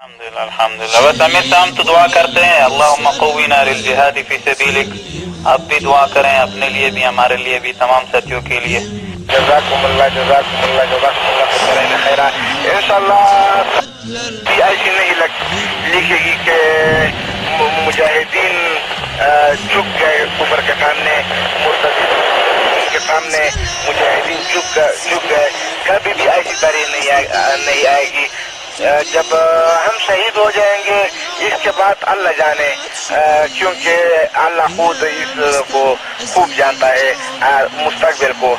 الحمد للہ الحمد للہ بس امیر صاحب تو دعا کرتے ہیں اللہ قوینا للجہاد فی سبیلک۔ آپ بھی دعا کریں، اپنے لیے بھی، ہمارے لیے بھی، تمام ساتھیوں کے لیے۔ جزاکم اللہ جزاکم اللہ جزاکم اللہ خیرہ۔ انشاءاللہ، بھی ایسی نہیں لگ لکھے گی کہ مجاہدین جھک گئے عمر کے سامنے، مرتدین کے سامنے، مجاہدین جھک گئے کبھی بھی ایسی تاریخ نہیں آئے گی۔ جب ہم شہید ہو جائیں گے اس کے بعد اللہ جانے کیونکہ اللہ خود اس کو خوب جانتا ہے مستقبل کو۔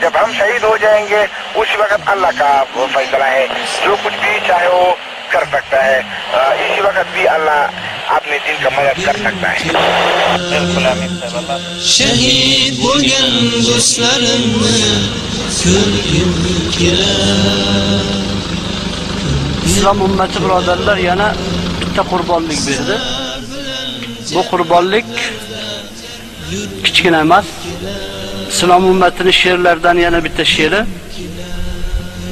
جب ہم شہید ہو جائیں گے اس وقت اللہ کا فیصلہ ہے۔ جو کچھ بھی چاہے وہ کر سکتا ہے۔ اسی وقت بھی اللہ اپنے دل کا مدد کر سکتا ہے۔ شہید islom ummati birodarlar yana bitta qurbonlik berdi. Bu qurbonlik kichkina emas islom ummatini she'rlaridan yana bitta she'ri.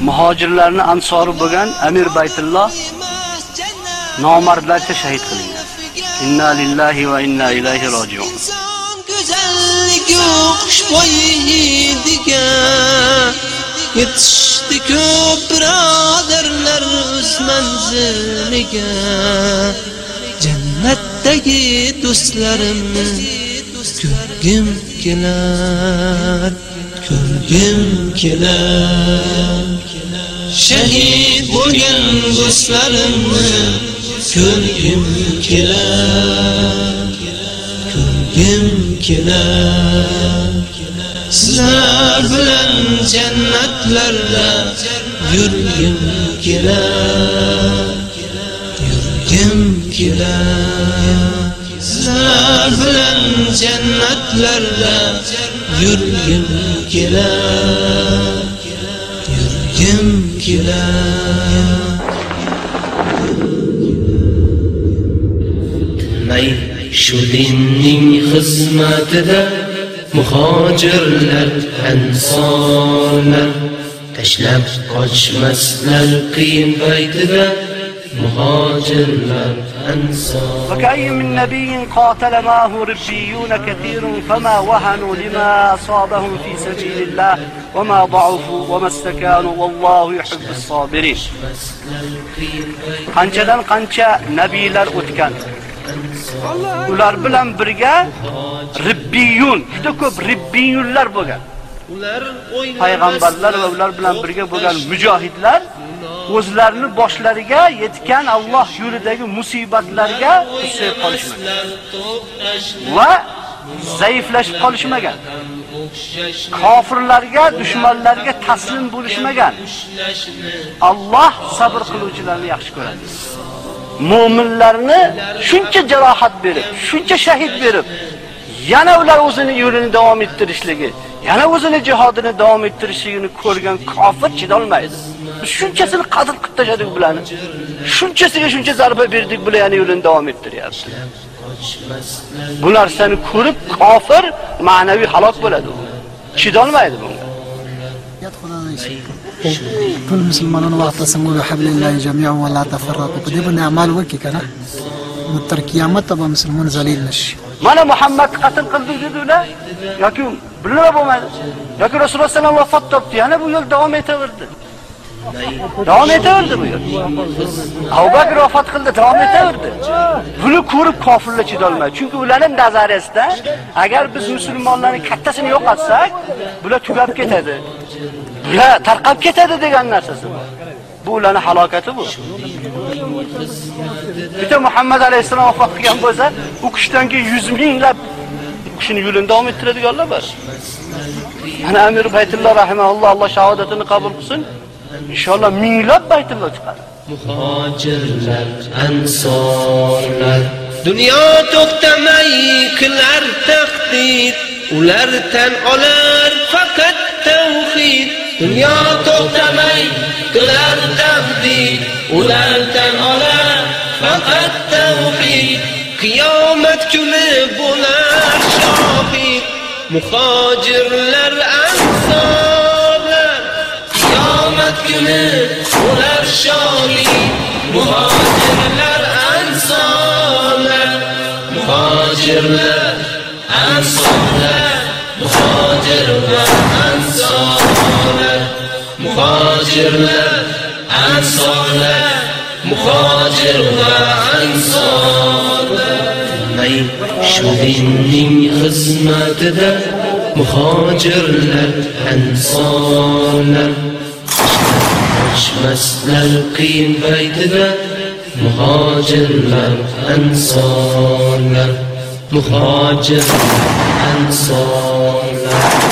Muhojirlarni ansori bo'lgan amir baytulloh nomardlarcha shahid qilingan. Inna lillahi va inna ilayhi rojiun. Inson go'zalligi xushbo'yligiga yetishdi ko'p birodarlar manziliga jannatdagi do'stlarimni ko'rgim kelar ko'rgim kelar shahid bo'lgan do'stlarimni ko'rgim kelar ko'rgim kelar sizlar bilan jannatlarda yurgim kelar yurgim kelar. Sizlar bilan jannatlarda yurgim kelar. Yurgim kelar. May shu dinning xizmatida muhojirlar ansorlar tashlab qochmaslar qiyin paytida muhojirlar ansor وكأي من نبي قاتل معه ربيون كثير فما وهنوا لما أصابهم في سبيل الله وما ضعفوا وما استكانوا والله يحب الصابرين qanchadan qancha nabiylar o'tgan ular bilan birga ribbiyun juda ko'p ribbiyunlar bo'lgan Payg'ambarlar va ular bilan birga bo'lgan mujohidlar o'zlarini boshlariga yetgan Alloh yo'lidagi musibatlarga tusib qolishmagan va zaiflashib qolishmagan. Kofirlarga, dushmanlarga taslim bo'lishmagan. Alloh sabr qiluvchilarni yaxshi ko'radi. Mu'minlarni shuncha jarohat berib, shuncha shahid berib, yana ular o'zini yo'lini davom ettirishligi, yana o'zini jihodini davom ettirishligini ko'rgan kofir chidolmaydi. Biz shunchasini qadr qilib tashadik bularni. Shunchasiga shuncha zarba berdik, bular yana yo'lini davom ettiryapti. Bu narsani ko'rib kofir ma'naviy halok bo'ladi. u. Chidolmaydi bunga. ټول مسلمانانو واعتصموا بحبل الله جميعا ولا تفرقوا په دې باندې اعمال وکړي کنه نو تر قیامت به مسلمان ذلیل نشي Mana Muhammad qatl qildik dedilar yoki bilib bo'lmadi. Yoki Rasululloh sallallohu alayhi vasallam vafot topdi. Yana bu yo'l davom etaverdi. Davom etaverdi bu yo'l. Abu Bakr vafot qildi, davom etaverdi. Buni ko'rib kofirlar chidolmaydi. Chunki ularning nazariyasida agar biz musulmonlarning kattasini yo'qotsak, bular tugab ketadi. Bular tarqab ketadi degan narsasi. Bu ularning halokati bu. Bitta Muhammad alayhisalom vafot qilgan bo'lsa, u kishidan keyin 100 minglab kishini yo'lini davom ettiradiganlar bor. Ana Amir Baytulloh rahimahulloh Alloh shahodatini qabul qilsin. Inshaalloh minglab Baytulloh chiqadi. muhojirlar ansorlar dunyo to'xtamay qilar taqdid ular tan olar faqat tavhid dunyo to'xtamay qilar taqdid ular qiyomat kuni bo'lar shohi. Muhojirlar ansorlar qiyomat kuni bo'lar shohi. Muhojirlar ansorlar muhojirlar ansorlar muhojirlar ansorlar muhojirlar ansorlar muhojirlar va shu dinning xizmatida muhojirlar ansonlar. Qochmaslar qiyin paytida muhojirlar ansonlar. Muhojirlar ansonlar.